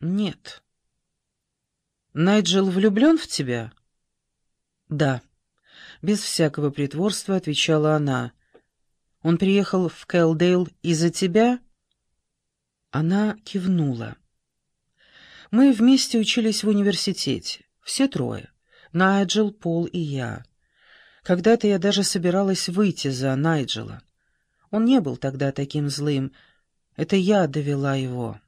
Нет. Найджел влюблен в тебя? Да. Без всякого притворства отвечала она. Он приехал в Кэлдейл из-за тебя? Она кивнула. Мы вместе учились в университете, все трое. Найджел, Пол и я. Когда-то я даже собиралась выйти за Найджела. Он не был тогда таким злым. Это я довела его.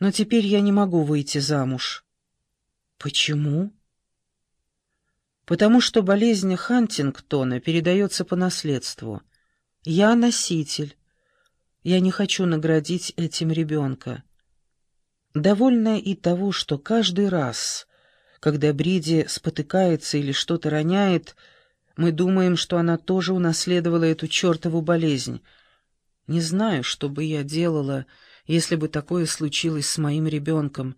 Но теперь я не могу выйти замуж. Почему? Потому что болезнь Хантингтона передается по наследству. Я носитель. Я не хочу наградить этим ребенка. Довольна и того, что каждый раз, когда Бриди спотыкается или что-то роняет, мы думаем, что она тоже унаследовала эту чертову болезнь. Не знаю, что бы я делала, если бы такое случилось с моим ребенком.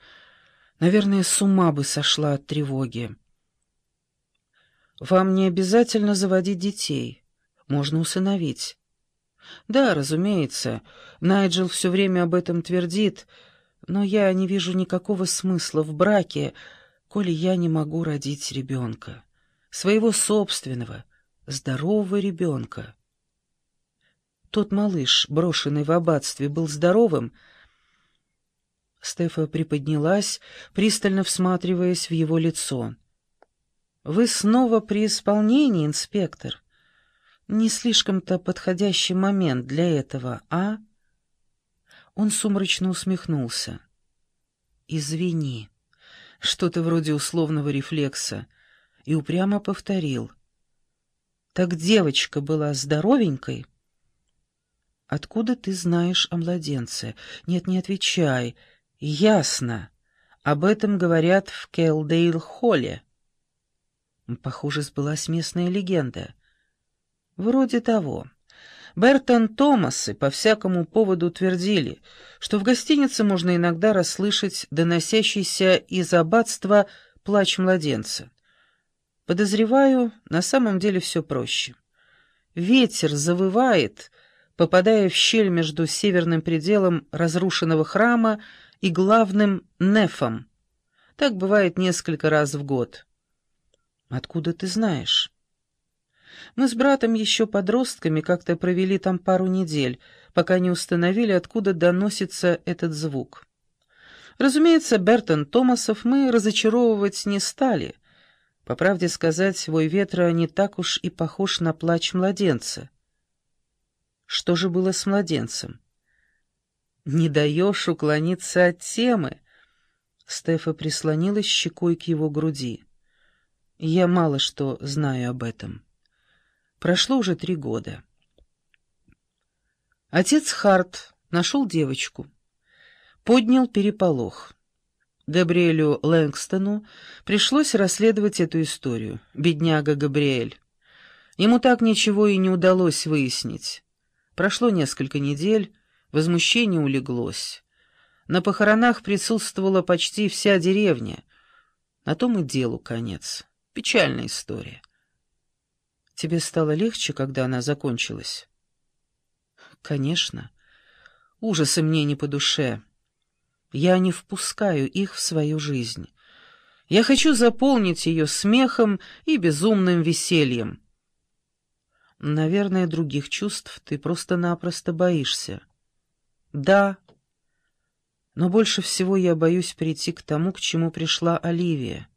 Наверное, с ума бы сошла от тревоги. Вам не обязательно заводить детей. Можно усыновить. Да, разумеется, Найджел все время об этом твердит, но я не вижу никакого смысла в браке, коли я не могу родить ребенка своего собственного, здорового ребенка. Тот малыш, брошенный в аббатстве, был здоровым. Стефа приподнялась, пристально всматриваясь в его лицо. «Вы снова при исполнении, инспектор? Не слишком-то подходящий момент для этого, а?» Он сумрачно усмехнулся. «Извини». Что-то вроде условного рефлекса — и упрямо повторил. «Так девочка была здоровенькой?» «Откуда ты знаешь о младенце? Нет, не отвечай. Ясно. Об этом говорят в Келдейл-холле». Похоже, сбылась местная легенда. «Вроде того». Бертон Томасы по всякому поводу твердили, что в гостинице можно иногда расслышать доносящийся из аббатства плач младенца. Подозреваю, на самом деле все проще. Ветер завывает, попадая в щель между северным пределом разрушенного храма и главным нефом. Так бывает несколько раз в год. Откуда ты знаешь? Мы с братом еще подростками как-то провели там пару недель, пока не установили, откуда доносится этот звук. Разумеется, Бертон Томасов мы разочаровывать не стали — по правде сказать, свой ветра не так уж и похож на плач младенца. Что же было с младенцем? «Не даешь уклониться от темы!» Стефа прислонилась щекой к его груди. «Я мало что знаю об этом. Прошло уже три года». Отец Харт нашел девочку. Поднял переполох. Габриэлю Лэнгстону пришлось расследовать эту историю. Бедняга Габриэль. Ему так ничего и не удалось выяснить. Прошло несколько недель, возмущение улеглось. На похоронах присутствовала почти вся деревня. На том и делу конец. Печальная история. Тебе стало легче, когда она закончилась? Конечно. Ужасы мне не по душе. Я не впускаю их в свою жизнь. Я хочу заполнить ее смехом и безумным весельем. Наверное, других чувств ты просто-напросто боишься. Да, но больше всего я боюсь прийти к тому, к чему пришла Оливия.